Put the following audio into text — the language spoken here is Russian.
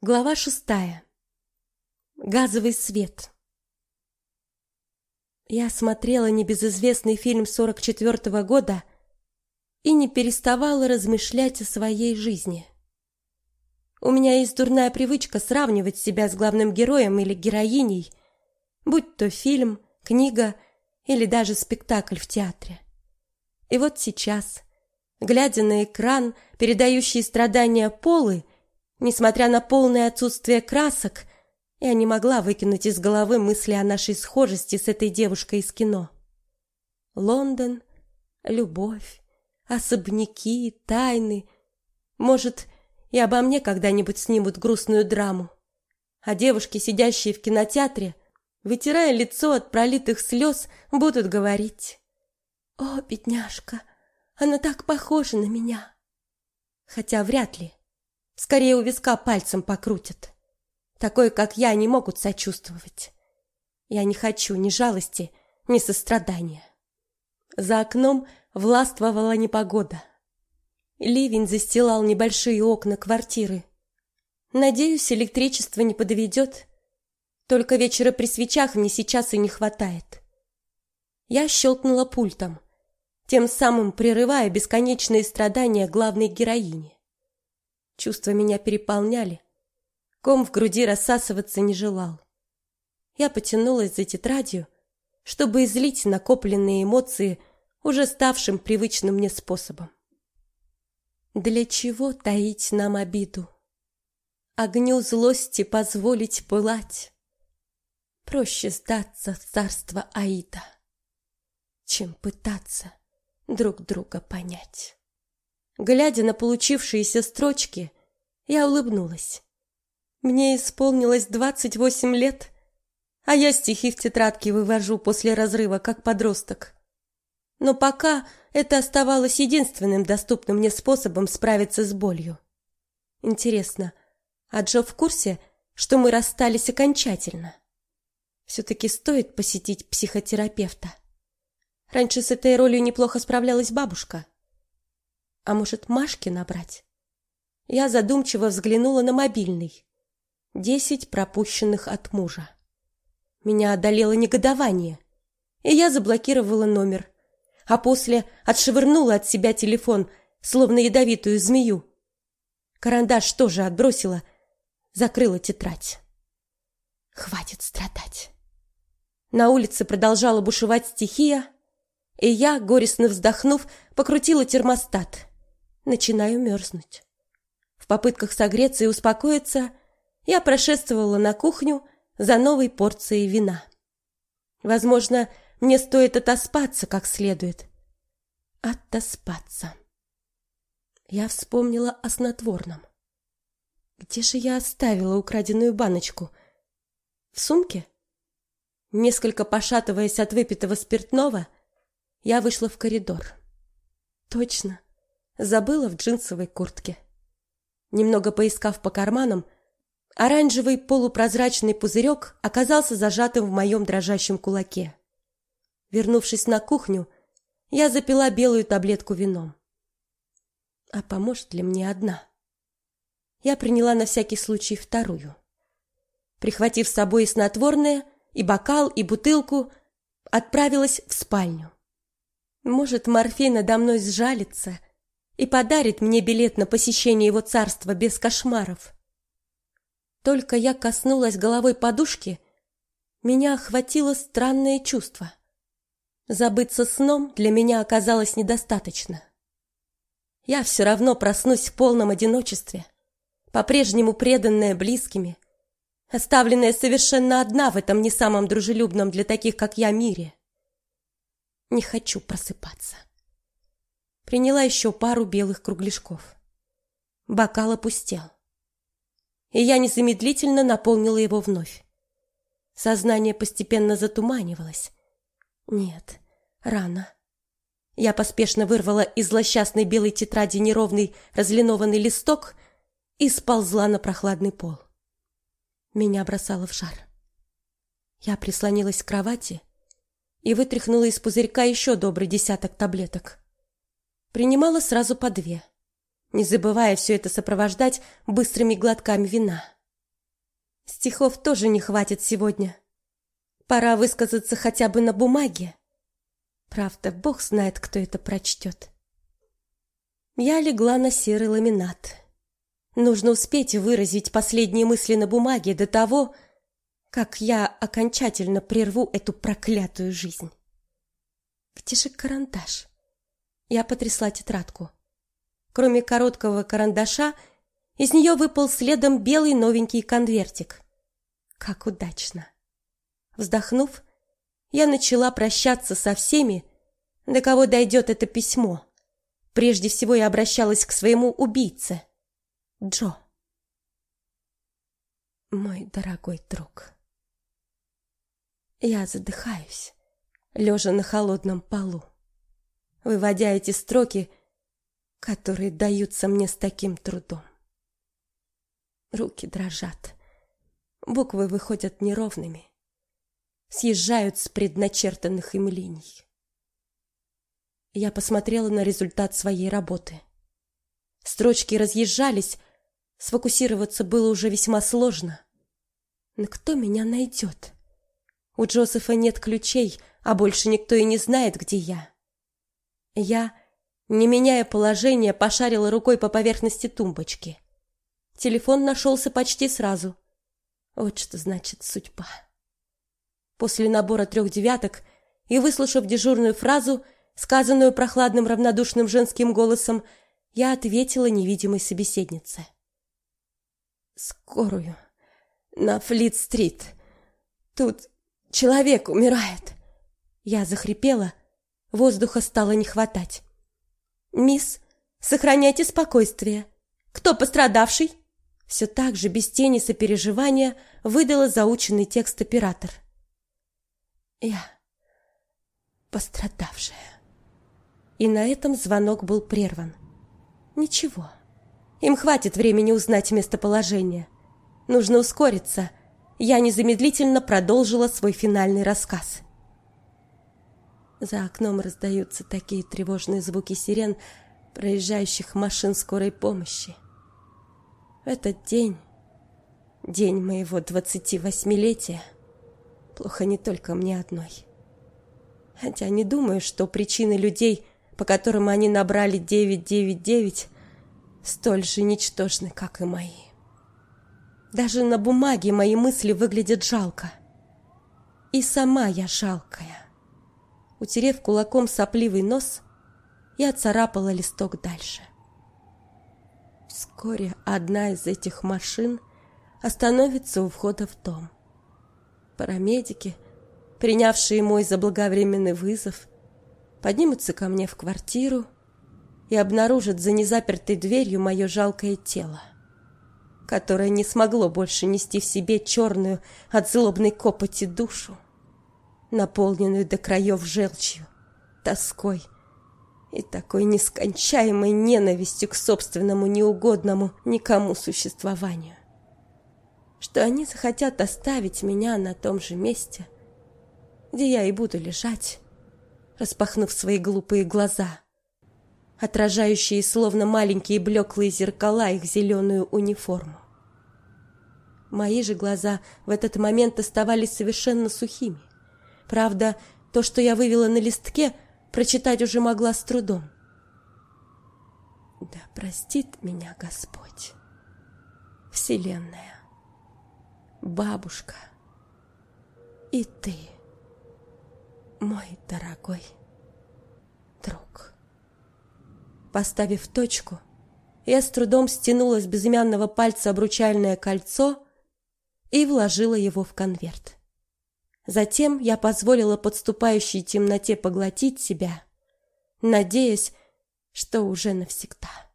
Глава шестая. Газовый свет. Я смотрела небезызвестный фильм 44-го года и не переставала размышлять о своей жизни. У меня есть дурная привычка сравнивать себя с главным героем или героиней, будь то фильм, книга или даже спектакль в театре. И вот сейчас, глядя на экран, передающий страдания Полы, Несмотря на полное отсутствие красок, я не могла выкинуть из головы мысли о нашей схожести с этой девушкой из кино. Лондон, любовь, особняки, тайны. Может, и обо мне когда-нибудь снимут грустную драму. А девушки, сидящие в кинотеатре, вытирая лицо от пролитых слез, будут говорить: "О, бедняжка, она так похожа на меня". Хотя вряд ли. Скорее у виска пальцем покрутят. Такой, как я, не могут сочувствовать. Я не хочу ни жалости, ни сострадания. За окном властвовала непогода. Ливень застилал небольшие окна квартиры. Надеюсь, электричество не подведет. Только вечера при свечах мне сейчас и не хватает. Я щелкнула пультом, тем самым прерывая бесконечные страдания главной героини. Чувства меня переполняли. Ком в груди рассасываться не желал. Я потянулась за тетрадью, чтобы излить накопленные эмоции уже ставшим привычным мне способом. Для чего таить нам обиду? Огню злости позволить пылать. Проще сдаться в царство Аида, чем пытаться друг друга понять. Глядя на получившиеся строчки, я улыбнулась. Мне исполнилось двадцать восемь лет, а я стихи в тетрадке вывожу после разрыва, как подросток. Но пока это оставалось единственным доступным мне способом справиться с болью. Интересно, а Джо в курсе, что мы расстались окончательно? Все-таки стоит посетить психотерапевта. Раньше с этой ролью неплохо справлялась бабушка. А может, Машке набрать? Я задумчиво взглянула на мобильный. Десять пропущенных от мужа. Меня одолело негодование, и я заблокировала номер, а после отшвырнула от себя телефон, словно ядовитую змею. Карандаш тоже отбросила, закрыла тетрадь. Хватит страдать. На улице продолжала бушевать стихия, и я, горестно вздохнув, покрутила термостат начинаю мерзнуть. В попытках согреться и успокоиться я прошествовала на кухню за новой порцией вина. Возможно, мне стоит отоспаться как следует. Отоспаться. Я вспомнила о снотворном. Где же я оставила украденную баночку? В сумке? Несколько пошатываясь от выпитого спиртного, я вышла в коридор. Точно забыла в джинсовой куртке. Немного поискав по карманам, оранжевый полупрозрачный пузырек оказался зажатым в моем дрожащем кулаке. Вернувшись на кухню, я запила белую таблетку вином. А поможет ли мне одна? Я приняла на всякий случай вторую. Прихватив с собой снотворное, и бокал, и бутылку, отправилась в спальню. Может, морфей надо мной сжалится и подарит мне билет на посещение его царства без кошмаров. Только я коснулась головой подушки, меня охватило странное чувство. Забыться сном для меня оказалось недостаточно. Я все равно проснусь в полном одиночестве, по-прежнему преданная близкими, оставленная совершенно одна в этом не самом дружелюбном для таких, как я, мире. Не хочу просыпаться приняла еще пару белых кругляшков. Бокал опустел. И я незамедлительно наполнила его вновь. Сознание постепенно затуманивалось. Нет, рано. Я поспешно вырвала из злосчастной белой тетради неровный разлинованный листок и сползла на прохладный пол. Меня бросало в жар. Я прислонилась к кровати и вытряхнула из пузырька еще добрый десяток таблеток. Принимала сразу по две, не забывая все это сопровождать быстрыми глотками вина. Стихов тоже не хватит сегодня. Пора высказаться хотя бы на бумаге. Правда, бог знает, кто это прочтет. Я легла на серый ламинат. Нужно успеть выразить последние мысли на бумаге до того, как я окончательно прерву эту проклятую жизнь. Где же карандаш? Я потрясла тетрадку. Кроме короткого карандаша, из нее выпал следом белый новенький конвертик. Как удачно. Вздохнув, я начала прощаться со всеми, до кого дойдет это письмо. Прежде всего я обращалась к своему убийце, Джо. Мой дорогой друг. Я задыхаюсь, лежа на холодном полу, выводя эти строки, которые даются мне с таким трудом. Руки дрожат, буквы выходят неровными съезжают с предначертанных им линий. Я посмотрела на результат своей работы. Строчки разъезжались, сфокусироваться было уже весьма сложно. Но кто меня найдет? У Джозефа нет ключей, а больше никто и не знает, где я. Я, не меняя положения, пошарила рукой по поверхности тумбочки. Телефон нашелся почти сразу. Вот что значит судьба. После набора трех девяток и выслушав дежурную фразу, сказанную прохладным равнодушным женским голосом, я ответила невидимой собеседнице. «Скорую. На Флит-стрит. Тут человек умирает». Я захрипела, воздуха стало не хватать. «Мисс, сохраняйте спокойствие. Кто пострадавший?» Все так же, без тени сопереживания, выдала заученный текст оператор. Я пострадавшая. И на этом звонок был прерван. Ничего. Им хватит времени узнать местоположение. Нужно ускориться. Я незамедлительно продолжила свой финальный рассказ. За окном раздаются такие тревожные звуки сирен проезжающих машин скорой помощи. Этот день, день моего двадцати восьмилетия, Плохо не только мне одной. Хотя не думаю, что причины людей, по которым они набрали 999, столь же ничтожны, как и мои. Даже на бумаге мои мысли выглядят жалко. И сама я жалкая. Утерев кулаком сопливый нос, я царапала листок дальше. Вскоре одна из этих машин остановится у входа в дом. Парамедики, принявшие мой заблаговременный вызов, поднимутся ко мне в квартиру и обнаружат за незапертой дверью мое жалкое тело, которое не смогло больше нести в себе черную от злобной копоти душу, наполненную до краев желчью, тоской и такой нескончаемой ненавистью к собственному неугодному никому существованию что они захотят оставить меня на том же месте, где я и буду лежать, распахнув свои глупые глаза, отражающие словно маленькие блеклые зеркала их зеленую униформу. Мои же глаза в этот момент оставались совершенно сухими. Правда, то, что я вывела на листке, прочитать уже могла с трудом. Да простит меня Господь, Вселенная бабушка и ты, мой дорогой друг. Поставив точку, я с трудом стянула с безымянного пальца обручальное кольцо и вложила его в конверт. Затем я позволила подступающей темноте поглотить себя, надеясь, что уже навсегда.